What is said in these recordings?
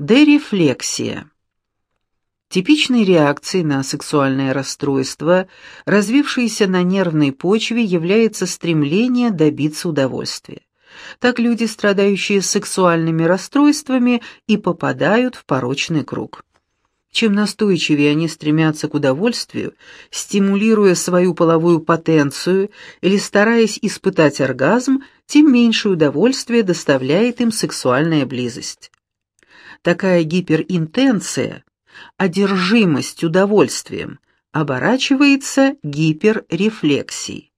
Дерефлексия. Типичной реакцией на сексуальное расстройство, развившееся на нервной почве, является стремление добиться удовольствия. Так люди, страдающие сексуальными расстройствами, и попадают в порочный круг. Чем настойчивее они стремятся к удовольствию, стимулируя свою половую потенцию или стараясь испытать оргазм, тем меньше удовольствия доставляет им сексуальная близость. Такая гиперинтенция, одержимость удовольствием, оборачивается гиперрефлексией.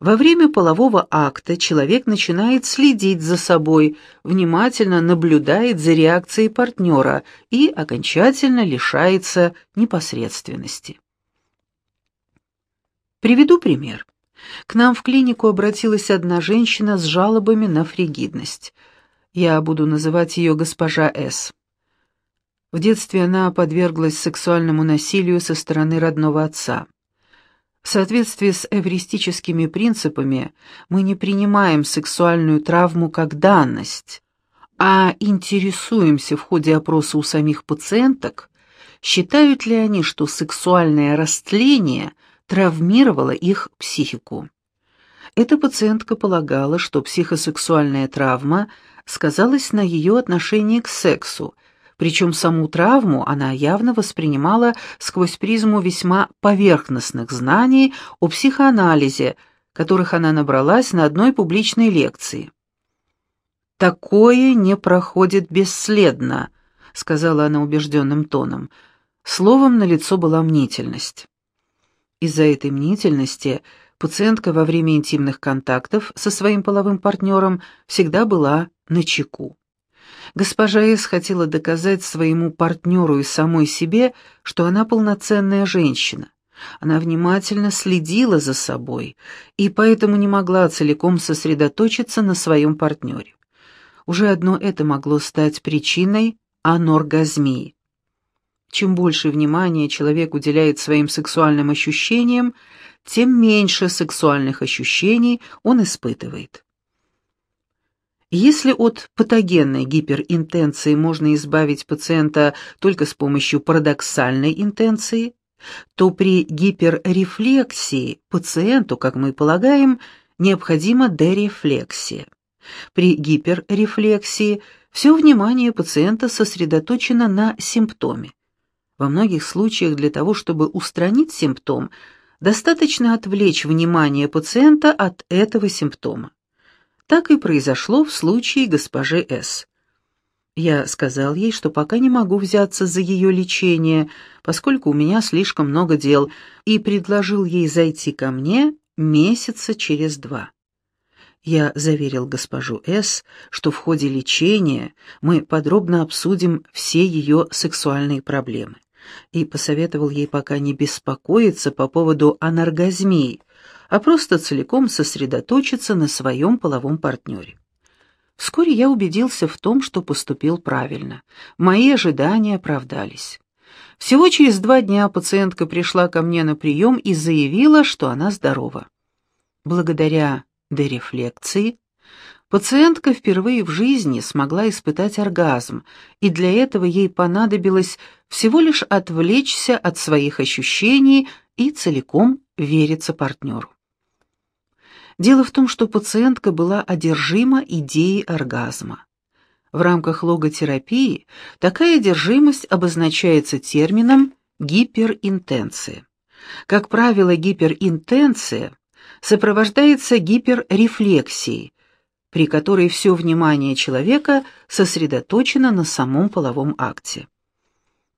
Во время полового акта человек начинает следить за собой, внимательно наблюдает за реакцией партнера и окончательно лишается непосредственности. Приведу пример. К нам в клинику обратилась одна женщина с жалобами на фригидность. Я буду называть ее госпожа С. В детстве она подверглась сексуальному насилию со стороны родного отца. В соответствии с эвристическими принципами мы не принимаем сексуальную травму как данность, а интересуемся в ходе опроса у самих пациенток, считают ли они, что сексуальное растление травмировало их психику. Эта пациентка полагала, что психосексуальная травма сказалась на ее отношении к сексу, причем саму травму она явно воспринимала сквозь призму весьма поверхностных знаний о психоанализе, которых она набралась на одной публичной лекции. «Такое не проходит бесследно», — сказала она убежденным тоном. Словом, на лицо была мнительность. Из-за этой мнительности пациентка во время интимных контактов со своим половым партнером всегда была на чеку. Госпожа С. хотела доказать своему партнеру и самой себе, что она полноценная женщина. Она внимательно следила за собой и поэтому не могла целиком сосредоточиться на своем партнере. Уже одно это могло стать причиной аноргазмии. Чем больше внимания человек уделяет своим сексуальным ощущениям, тем меньше сексуальных ощущений он испытывает. Если от патогенной гиперинтенции можно избавить пациента только с помощью парадоксальной интенции, то при гиперрефлексии пациенту, как мы полагаем, необходима дерефлексия. При гиперрефлексии все внимание пациента сосредоточено на симптоме. Во многих случаях для того, чтобы устранить симптом, достаточно отвлечь внимание пациента от этого симптома. Так и произошло в случае госпожи С. Я сказал ей, что пока не могу взяться за ее лечение, поскольку у меня слишком много дел, и предложил ей зайти ко мне месяца через два. Я заверил госпожу С., что в ходе лечения мы подробно обсудим все ее сексуальные проблемы и посоветовал ей пока не беспокоиться по поводу анаргазмии, а просто целиком сосредоточиться на своем половом партнере. Вскоре я убедился в том, что поступил правильно. Мои ожидания оправдались. Всего через два дня пациентка пришла ко мне на прием и заявила, что она здорова. Благодаря дерефлекции Пациентка впервые в жизни смогла испытать оргазм, и для этого ей понадобилось всего лишь отвлечься от своих ощущений и целиком вериться партнеру. Дело в том, что пациентка была одержима идеей оргазма. В рамках логотерапии такая одержимость обозначается термином гиперинтенция. Как правило, гиперинтенция сопровождается гиперрефлексией, при которой все внимание человека сосредоточено на самом половом акте.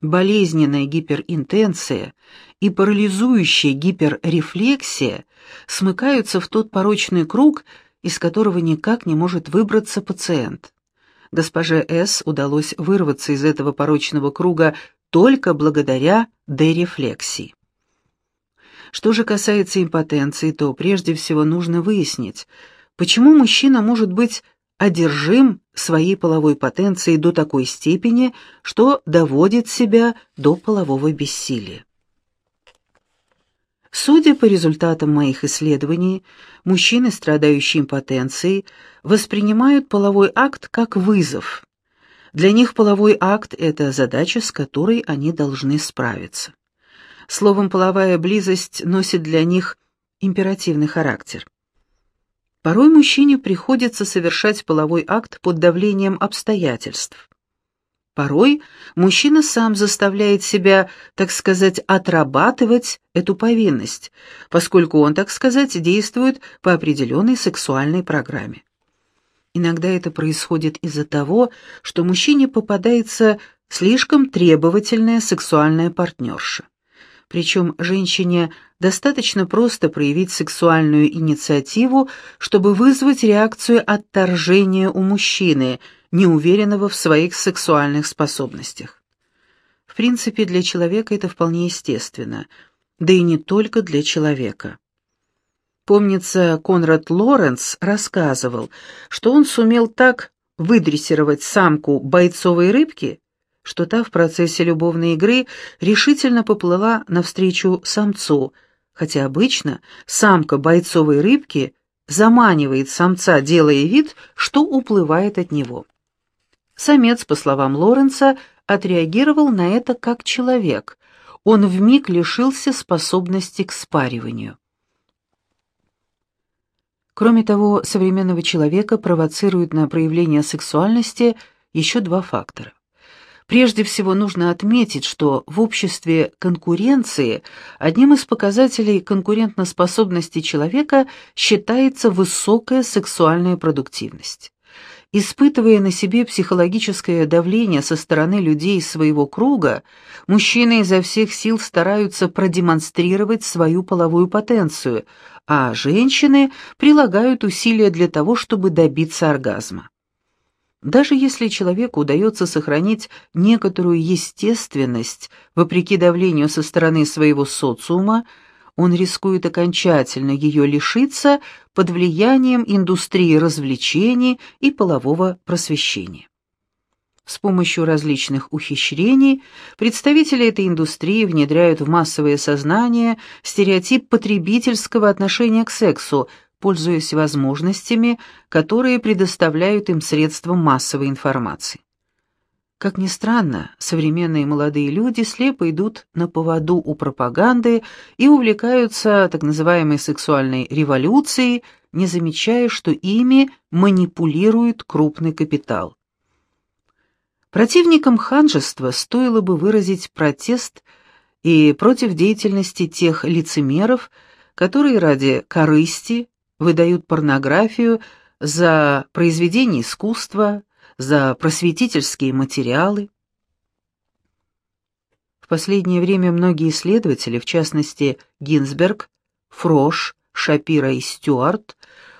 Болезненная гиперинтенция и парализующая гиперрефлексия смыкаются в тот порочный круг, из которого никак не может выбраться пациент. Госпоже С. удалось вырваться из этого порочного круга только благодаря дерефлексии. Что же касается импотенции, то прежде всего нужно выяснить, Почему мужчина может быть одержим своей половой потенцией до такой степени, что доводит себя до полового бессилия? Судя по результатам моих исследований, мужчины, страдающие импотенцией, воспринимают половой акт как вызов. Для них половой акт – это задача, с которой они должны справиться. Словом, половая близость носит для них императивный характер. Порой мужчине приходится совершать половой акт под давлением обстоятельств. Порой мужчина сам заставляет себя, так сказать, отрабатывать эту повинность, поскольку он, так сказать, действует по определенной сексуальной программе. Иногда это происходит из-за того, что мужчине попадается слишком требовательная сексуальная партнерша. Причем женщине достаточно просто проявить сексуальную инициативу, чтобы вызвать реакцию отторжения у мужчины, неуверенного в своих сексуальных способностях. В принципе, для человека это вполне естественно, да и не только для человека. Помнится, Конрад Лоренц рассказывал, что он сумел так выдрессировать самку бойцовой рыбки, что та в процессе любовной игры решительно поплыла навстречу самцу, хотя обычно самка бойцовой рыбки заманивает самца, делая вид, что уплывает от него. Самец, по словам Лоренца, отреагировал на это как человек. Он вмиг лишился способности к спариванию. Кроме того, современного человека провоцируют на проявление сексуальности еще два фактора. Прежде всего нужно отметить, что в обществе конкуренции одним из показателей конкурентоспособности человека считается высокая сексуальная продуктивность. Испытывая на себе психологическое давление со стороны людей своего круга, мужчины изо всех сил стараются продемонстрировать свою половую потенцию, а женщины прилагают усилия для того, чтобы добиться оргазма. Даже если человеку удается сохранить некоторую естественность вопреки давлению со стороны своего социума, он рискует окончательно ее лишиться под влиянием индустрии развлечений и полового просвещения. С помощью различных ухищрений представители этой индустрии внедряют в массовое сознание стереотип потребительского отношения к сексу, пользуясь возможностями, которые предоставляют им средства массовой информации. Как ни странно, современные молодые люди слепо идут на поводу у пропаганды и увлекаются так называемой сексуальной революцией, не замечая, что ими манипулирует крупный капитал. Противникам ханжества стоило бы выразить протест и против деятельности тех лицемеров, которые ради корысти выдают порнографию за произведение искусства, за просветительские материалы. В последнее время многие исследователи, в частности Гинзберг, Фрош, Шапира и Стюарт,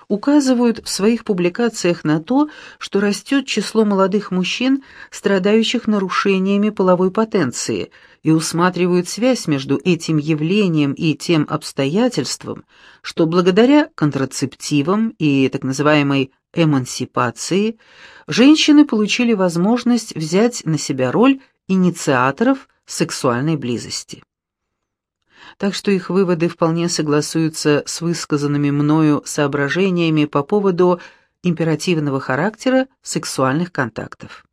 указывают в своих публикациях на то, что растет число молодых мужчин, страдающих нарушениями половой потенции, и усматривают связь между этим явлением и тем обстоятельством, что благодаря контрацептивам и так называемой эмансипации женщины получили возможность взять на себя роль инициаторов сексуальной близости. Так что их выводы вполне согласуются с высказанными мною соображениями по поводу императивного характера сексуальных контактов.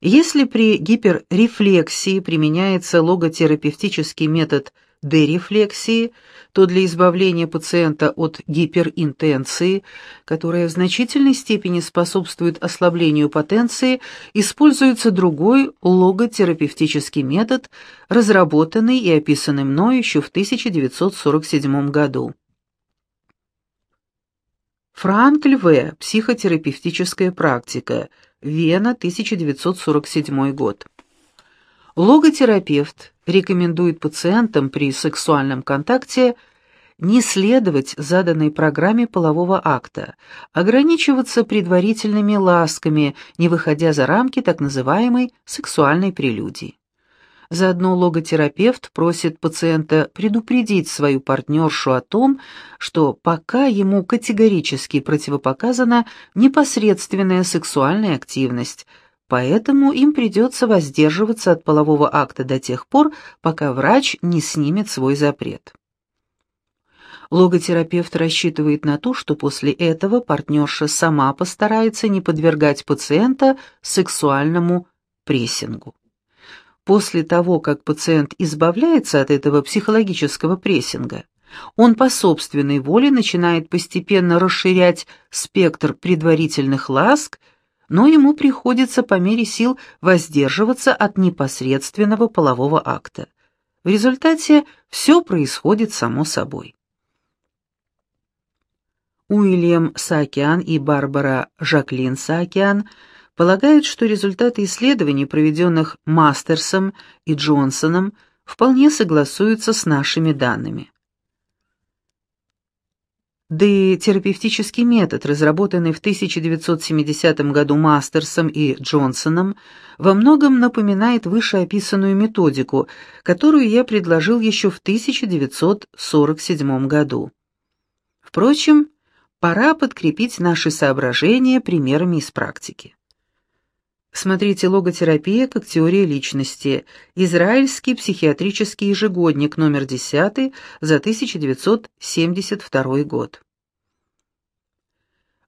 Если при гиперрефлексии применяется логотерапевтический метод дерефлексии, то для избавления пациента от гиперинтенции, которая в значительной степени способствует ослаблению потенции, используется другой логотерапевтический метод, разработанный и описанный мною еще в 1947 году. Франкль В. Психотерапевтическая практика. Вена, 1947 год. Логотерапевт рекомендует пациентам при сексуальном контакте не следовать заданной программе полового акта, ограничиваться предварительными ласками, не выходя за рамки так называемой сексуальной прелюдии. Заодно логотерапевт просит пациента предупредить свою партнершу о том, что пока ему категорически противопоказана непосредственная сексуальная активность – поэтому им придется воздерживаться от полового акта до тех пор, пока врач не снимет свой запрет. Логотерапевт рассчитывает на то, что после этого партнерша сама постарается не подвергать пациента сексуальному прессингу. После того, как пациент избавляется от этого психологического прессинга, он по собственной воле начинает постепенно расширять спектр предварительных ласк, но ему приходится по мере сил воздерживаться от непосредственного полового акта. В результате все происходит само собой. Уильям Саакян и Барбара Жаклин Саакян полагают, что результаты исследований, проведенных Мастерсом и Джонсоном, вполне согласуются с нашими данными. Да и терапевтический метод, разработанный в 1970 году Мастерсом и Джонсоном, во многом напоминает вышеописанную методику, которую я предложил еще в 1947 году. Впрочем, пора подкрепить наши соображения примерами из практики. Смотрите «Логотерапия как теория личности», Израильский психиатрический ежегодник номер 10 за 1972 год.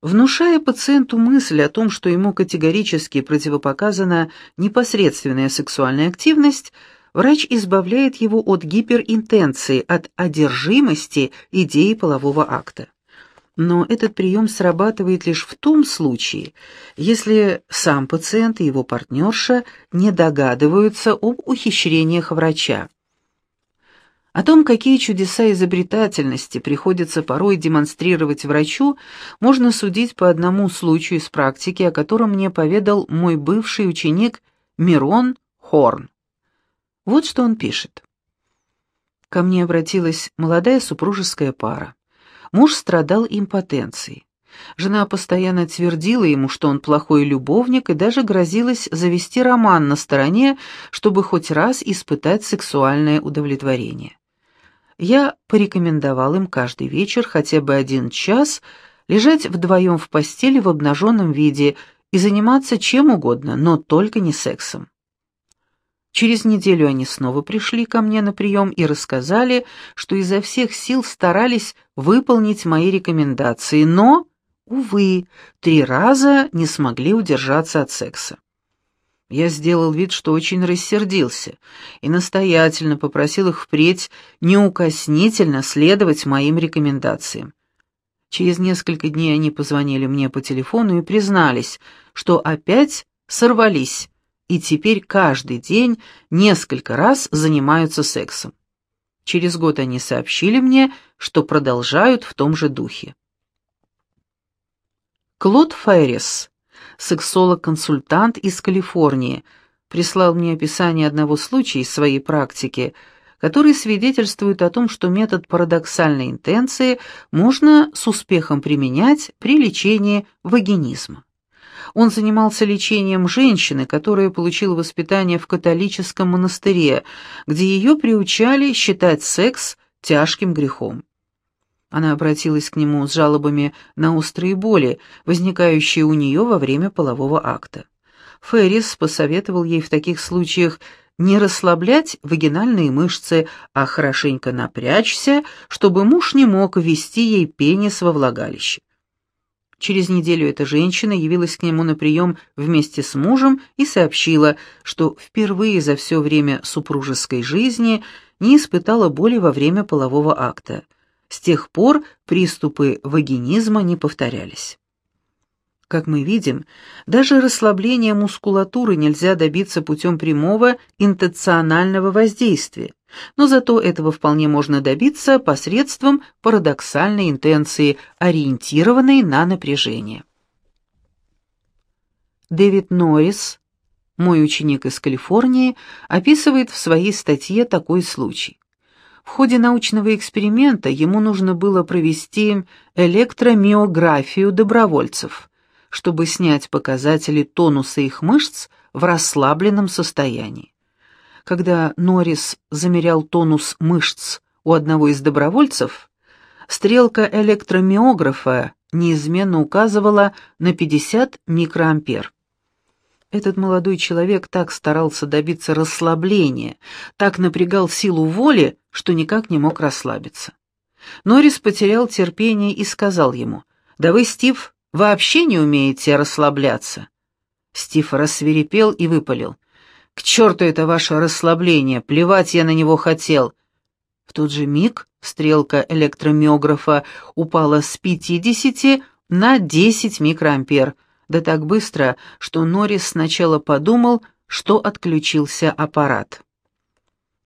Внушая пациенту мысль о том, что ему категорически противопоказана непосредственная сексуальная активность, врач избавляет его от гиперинтенции, от одержимости идеей полового акта но этот прием срабатывает лишь в том случае, если сам пациент и его партнерша не догадываются об ухищрениях врача. О том, какие чудеса изобретательности приходится порой демонстрировать врачу, можно судить по одному случаю из практики, о котором мне поведал мой бывший ученик Мирон Хорн. Вот что он пишет. Ко мне обратилась молодая супружеская пара. Муж страдал импотенцией. Жена постоянно твердила ему, что он плохой любовник, и даже грозилась завести роман на стороне, чтобы хоть раз испытать сексуальное удовлетворение. Я порекомендовал им каждый вечер хотя бы один час лежать вдвоем в постели в обнаженном виде и заниматься чем угодно, но только не сексом. Через неделю они снова пришли ко мне на прием и рассказали, что изо всех сил старались выполнить мои рекомендации, но, увы, три раза не смогли удержаться от секса. Я сделал вид, что очень рассердился, и настоятельно попросил их впредь неукоснительно следовать моим рекомендациям. Через несколько дней они позвонили мне по телефону и признались, что опять сорвались и теперь каждый день несколько раз занимаются сексом. Через год они сообщили мне, что продолжают в том же духе. Клод Феррис, сексолог-консультант из Калифорнии, прислал мне описание одного случая из своей практики, который свидетельствует о том, что метод парадоксальной интенции можно с успехом применять при лечении вагинизма. Он занимался лечением женщины, которая получила воспитание в католическом монастыре, где ее приучали считать секс тяжким грехом. Она обратилась к нему с жалобами на острые боли, возникающие у нее во время полового акта. Феррис посоветовал ей в таких случаях не расслаблять вагинальные мышцы, а хорошенько напрячься, чтобы муж не мог ввести ей пенис во влагалище. Через неделю эта женщина явилась к нему на прием вместе с мужем и сообщила, что впервые за все время супружеской жизни не испытала боли во время полового акта. С тех пор приступы вагинизма не повторялись. Как мы видим, даже расслабление мускулатуры нельзя добиться путем прямого интенционального воздействия но зато этого вполне можно добиться посредством парадоксальной интенции, ориентированной на напряжение. Дэвид Норрис, мой ученик из Калифорнии, описывает в своей статье такой случай. В ходе научного эксперимента ему нужно было провести электромиографию добровольцев, чтобы снять показатели тонуса их мышц в расслабленном состоянии. Когда Норрис замерял тонус мышц у одного из добровольцев, стрелка электромиографа неизменно указывала на 50 микроампер. Этот молодой человек так старался добиться расслабления, так напрягал силу воли, что никак не мог расслабиться. Норрис потерял терпение и сказал ему, «Да вы, Стив, вообще не умеете расслабляться». Стив рассверепел и выпалил. «К черту это ваше расслабление, плевать я на него хотел». В тот же миг стрелка электромиографа упала с 50 на 10 микроампер, да так быстро, что Норрис сначала подумал, что отключился аппарат.